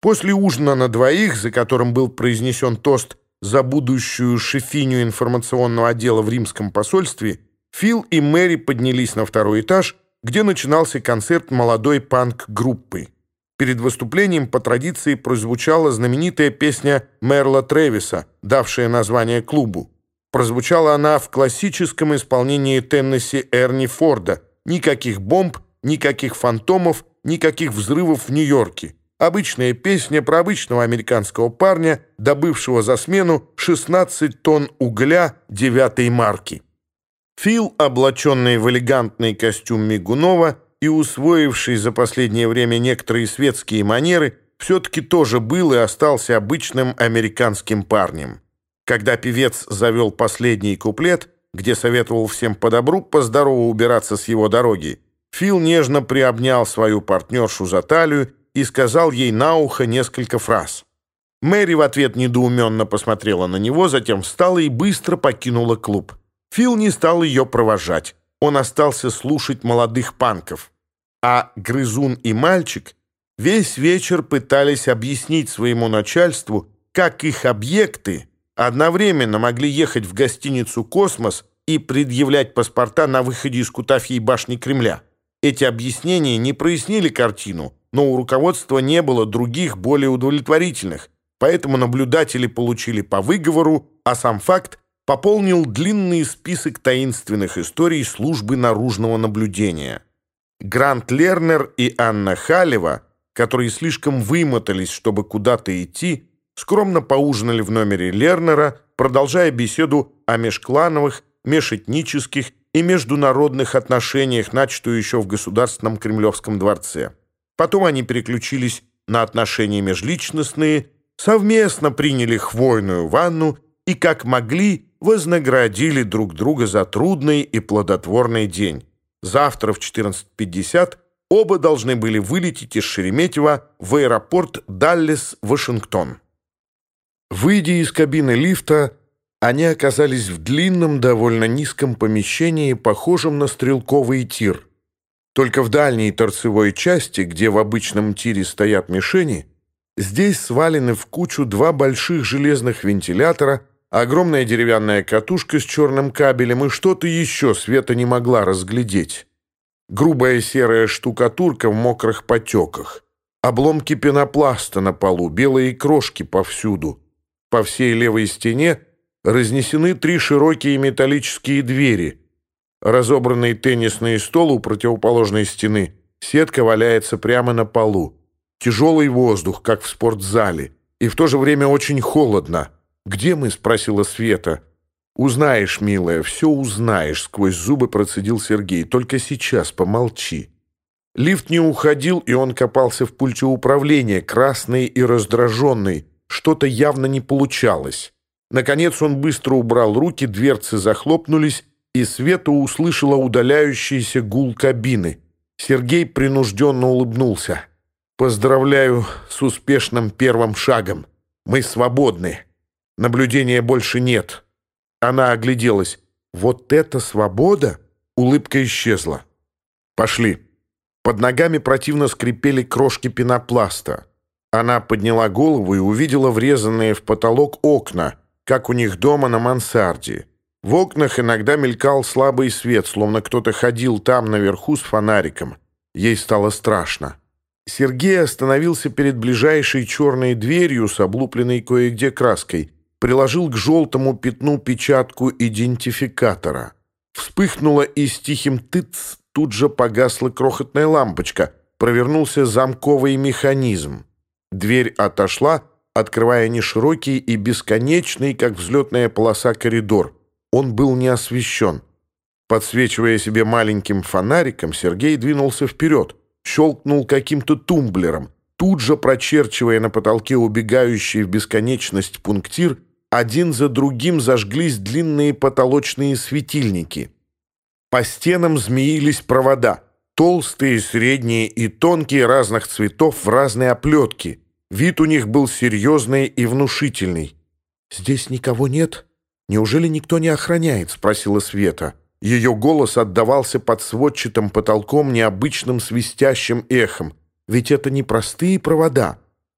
После ужина на двоих, за которым был произнесен тост за будущую шефиню информационного отдела в римском посольстве, Фил и Мэри поднялись на второй этаж, где начинался концерт молодой панк-группы. Перед выступлением по традиции прозвучала знаменитая песня Мерла Тревиса, давшая название клубу. Прозвучала она в классическом исполнении Теннесси Эрни Форда. Никаких бомб, никаких фантомов, никаких взрывов в Нью-Йорке. обычная песня про обычного американского парня, добывшего за смену 16 тонн угля девятой марки. Фил, облаченный в элегантный костюм Мигунова и усвоивший за последнее время некоторые светские манеры, все-таки тоже был и остался обычным американским парнем. Когда певец завел последний куплет, где советовал всем по добру, по здорову убираться с его дороги, Фил нежно приобнял свою партнершу за талию и сказал ей на ухо несколько фраз. Мэри в ответ недоуменно посмотрела на него, затем встала и быстро покинула клуб. Фил не стал ее провожать. Он остался слушать молодых панков. А Грызун и мальчик весь вечер пытались объяснить своему начальству, как их объекты одновременно могли ехать в гостиницу «Космос» и предъявлять паспорта на выходе из Кутафьей башни Кремля. Эти объяснения не прояснили картину, но у руководства не было других, более удовлетворительных, поэтому наблюдатели получили по выговору, а сам факт пополнил длинный список таинственных историй службы наружного наблюдения. Грант Лернер и Анна Халева, которые слишком вымотались, чтобы куда-то идти, скромно поужинали в номере Лернера, продолжая беседу о межклановых, межэтнических и международных отношениях, начатую еще в Государственном Кремлевском дворце. Потом они переключились на отношения межличностные, совместно приняли хвойную ванну и, как могли, вознаградили друг друга за трудный и плодотворный день. Завтра в 14.50 оба должны были вылететь из Шереметьево в аэропорт Даллес-Вашингтон. Выйдя из кабины лифта, Они оказались в длинном, довольно низком помещении, похожем на стрелковый тир. Только в дальней торцевой части, где в обычном тире стоят мишени, здесь свалены в кучу два больших железных вентилятора, огромная деревянная катушка с черным кабелем и что-то еще Света не могла разглядеть. Грубая серая штукатурка в мокрых потеках, обломки пенопласта на полу, белые крошки повсюду. По всей левой стене – разнесены три широкие металлические двери. Разобранный теннисный стол у противоположной стены, сетка валяется прямо на полу. Тяжелый воздух, как в спортзале, и в то же время очень холодно. «Где мы?» — спросила Света. «Узнаешь, милая, все узнаешь», — сквозь зубы процедил Сергей. «Только сейчас помолчи». Лифт не уходил, и он копался в пульте управления, красный и раздраженный. Что-то явно не получалось. Наконец он быстро убрал руки, дверцы захлопнулись, и Света услышала удаляющийся гул кабины. Сергей принужденно улыбнулся. «Поздравляю с успешным первым шагом. Мы свободны. Наблюдения больше нет». Она огляделась. «Вот это свобода?» Улыбка исчезла. «Пошли». Под ногами противно скрипели крошки пенопласта. Она подняла голову и увидела врезанные в потолок окна — как у них дома на мансарде. В окнах иногда мелькал слабый свет, словно кто-то ходил там наверху с фонариком. Ей стало страшно. Сергей остановился перед ближайшей черной дверью с облупленной кое-где краской, приложил к желтому пятну печатку идентификатора. Вспыхнула и с тихим «тыц» тут же погасла крохотная лампочка, провернулся замковый механизм. Дверь отошла, открывая неширокий и бесконечный, как взлетная полоса, коридор. Он был не освещен. Подсвечивая себе маленьким фонариком, Сергей двинулся вперед, щелкнул каким-то тумблером, тут же прочерчивая на потолке убегающий в бесконечность пунктир, один за другим зажглись длинные потолочные светильники. По стенам змеились провода, толстые, средние и тонкие разных цветов в разной оплетке — Вид у них был серьезный и внушительный. «Здесь никого нет? Неужели никто не охраняет?» — спросила Света. Ее голос отдавался под сводчатым потолком необычным свистящим эхом. «Ведь это непростые провода!»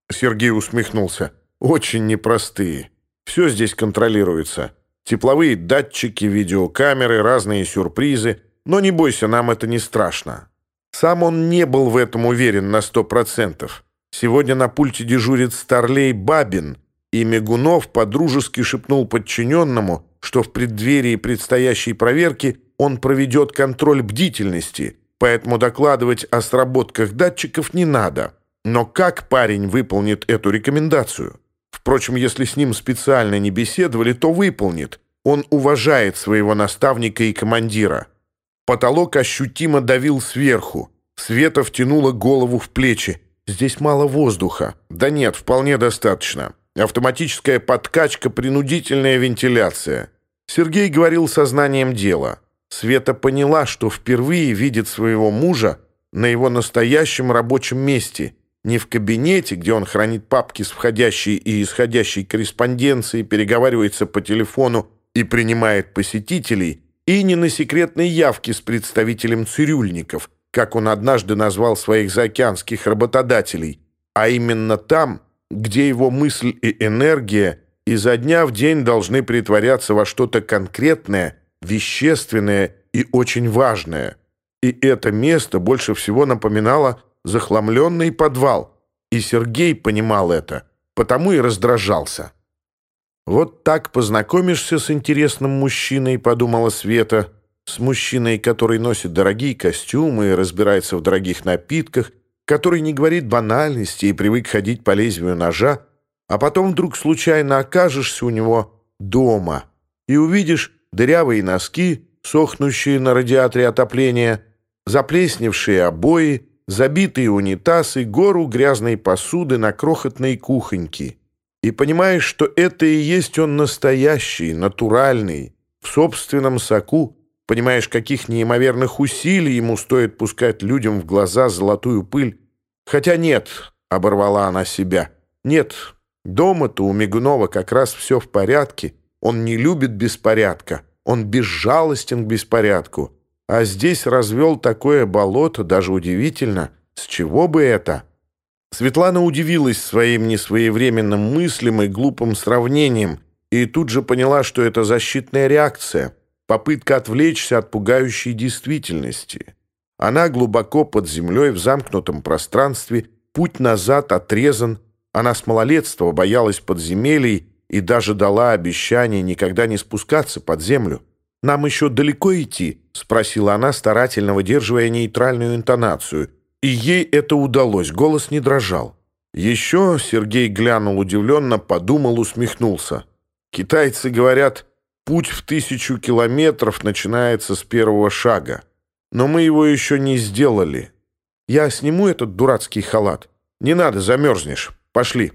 Сергей усмехнулся. «Очень непростые. Все здесь контролируется. Тепловые датчики, видеокамеры, разные сюрпризы. Но не бойся, нам это не страшно». Сам он не был в этом уверен на сто процентов. Сегодня на пульте дежурит старлей Бабин, и Мигунов подружески шепнул подчиненному, что в преддверии предстоящей проверки он проведет контроль бдительности, поэтому докладывать о сработках датчиков не надо. Но как парень выполнит эту рекомендацию? Впрочем, если с ним специально не беседовали, то выполнит. Он уважает своего наставника и командира. Потолок ощутимо давил сверху. Света втянула голову в плечи. Здесь мало воздуха. Да нет, вполне достаточно. Автоматическая подкачка, принудительная вентиляция. Сергей говорил сознанием дела. Света поняла, что впервые видит своего мужа на его настоящем рабочем месте, не в кабинете, где он хранит папки с входящей и исходящей корреспонденцией, переговаривается по телефону и принимает посетителей, и не на секретной явке с представителем цирюльников – как он однажды назвал своих заокеанских работодателей, а именно там, где его мысль и энергия изо дня в день должны притворяться во что-то конкретное, вещественное и очень важное. И это место больше всего напоминало захламленный подвал, и Сергей понимал это, потому и раздражался. «Вот так познакомишься с интересным мужчиной», — подумала Света, — с мужчиной, который носит дорогие костюмы и разбирается в дорогих напитках, который не говорит банальности и привык ходить по лезвию ножа, а потом вдруг случайно окажешься у него дома и увидишь дырявые носки, сохнущие на радиаторе отопления, заплесневшие обои, забитые унитазы, гору грязной посуды на крохотной кухоньке. И понимаешь, что это и есть он настоящий, натуральный, в собственном соку, Понимаешь, каких неимоверных усилий ему стоит пускать людям в глаза золотую пыль. Хотя нет, — оборвала она себя, — нет, дома-то у Мигунова как раз все в порядке. Он не любит беспорядка, он безжалостен к беспорядку. А здесь развел такое болото, даже удивительно. С чего бы это? Светлана удивилась своим несвоевременным мыслям и глупым сравнением, и тут же поняла, что это защитная реакция — Попытка отвлечься от пугающей действительности. Она глубоко под землей в замкнутом пространстве, путь назад отрезан, она с малолетства боялась подземелий и даже дала обещание никогда не спускаться под землю. «Нам еще далеко идти?» — спросила она, старательно выдерживая нейтральную интонацию. И ей это удалось, голос не дрожал. Еще Сергей глянул удивленно, подумал, усмехнулся. «Китайцы говорят...» Путь в тысячу километров начинается с первого шага. Но мы его еще не сделали. Я сниму этот дурацкий халат. Не надо, замерзнешь. Пошли.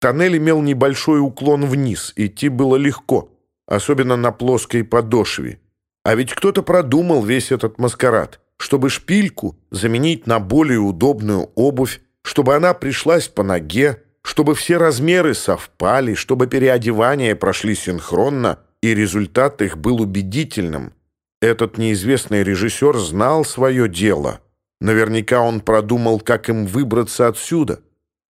Тоннель имел небольшой уклон вниз. Идти было легко, особенно на плоской подошве. А ведь кто-то продумал весь этот маскарад, чтобы шпильку заменить на более удобную обувь, чтобы она пришлась по ноге, чтобы все размеры совпали, чтобы переодевания прошли синхронно — и результат их был убедительным. Этот неизвестный режиссер знал свое дело. Наверняка он продумал, как им выбраться отсюда.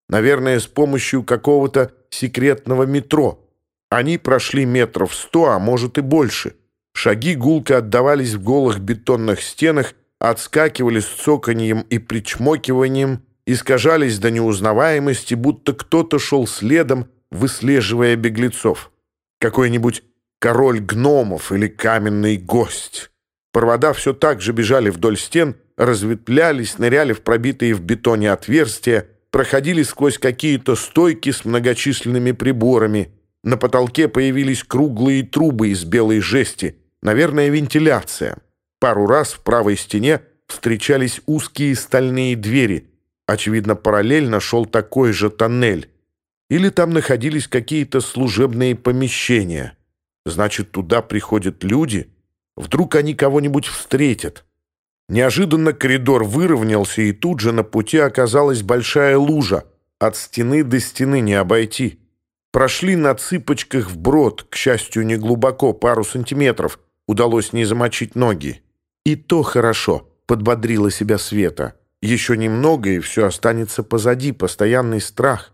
Наверное, с помощью какого-то секретного метро. Они прошли метров сто, а может и больше. Шаги гулко отдавались в голых бетонных стенах, отскакивали с цоканьем и причмокиванием, искажались до неузнаваемости, будто кто-то шел следом, выслеживая беглецов. Какой-нибудь король гномов или каменный гость. Провода все так же бежали вдоль стен, разветвлялись, ныряли в пробитые в бетоне отверстия, проходили сквозь какие-то стойки с многочисленными приборами. На потолке появились круглые трубы из белой жести, наверное, вентиляция. Пару раз в правой стене встречались узкие стальные двери. Очевидно, параллельно шел такой же тоннель. Или там находились какие-то служебные помещения. Значит, туда приходят люди. Вдруг они кого-нибудь встретят. Неожиданно коридор выровнялся, и тут же на пути оказалась большая лужа. От стены до стены не обойти. Прошли на цыпочках вброд, к счастью, не глубоко, пару сантиметров. Удалось не замочить ноги. «И то хорошо», — подбодрила себя Света. «Еще немного, и все останется позади, постоянный страх.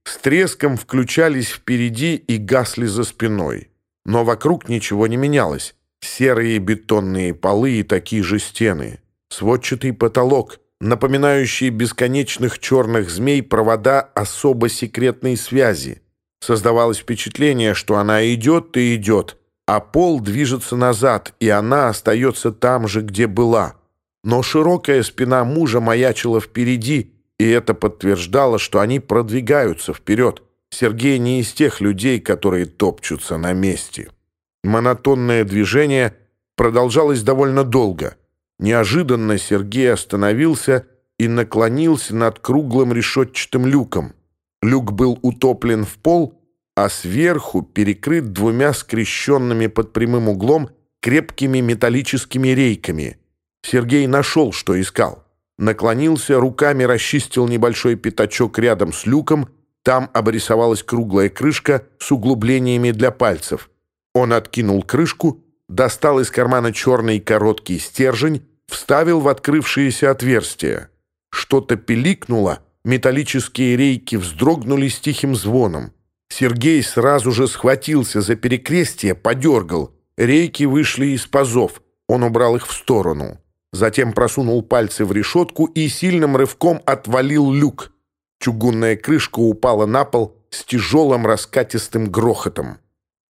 круглосуточная слежка, домоклов меч возмездия, раскачивающийся на утончающиеся нити. Скорей бы. Лужи встречались еще несколько раз. Мокрые пятна на бетоне еще чаще. Очевидно, подтопление тоннеля предусматривались проектом, потому что через определенные промежутки в бетонный пол были врезаны решетки дренажной системы. Светильники с треском включались впереди и гасли за спиной. Но вокруг ничего не менялось. Серые бетонные полы и такие же стены. Сводчатый потолок, напоминающие бесконечных черных змей провода особо секретной связи. Создавалось впечатление, что она идет и идет, а пол движется назад, и она остается там же, где была. Но широкая спина мужа маячила впереди, и это подтверждало, что они продвигаются вперед. Сергей не из тех людей, которые топчутся на месте. Монотонное движение продолжалось довольно долго — Неожиданно Сергей остановился и наклонился над круглым решетчатым люком. Люк был утоплен в пол, а сверху перекрыт двумя скрещенными под прямым углом крепкими металлическими рейками. Сергей нашел, что искал. Наклонился, руками расчистил небольшой пятачок рядом с люком, там обрисовалась круглая крышка с углублениями для пальцев. Он откинул крышку, достал из кармана черный короткий стержень, вставил в открывшееся отверстие. Что-то пиликнуло, металлические рейки вздрогнули с тихим звоном. Сергей сразу же схватился за перекрестие, подергал. Рейки вышли из пазов. Он убрал их в сторону. Затем просунул пальцы в решетку и сильным рывком отвалил люк. Чугунная крышка упала на пол с тяжелым раскатистым грохотом.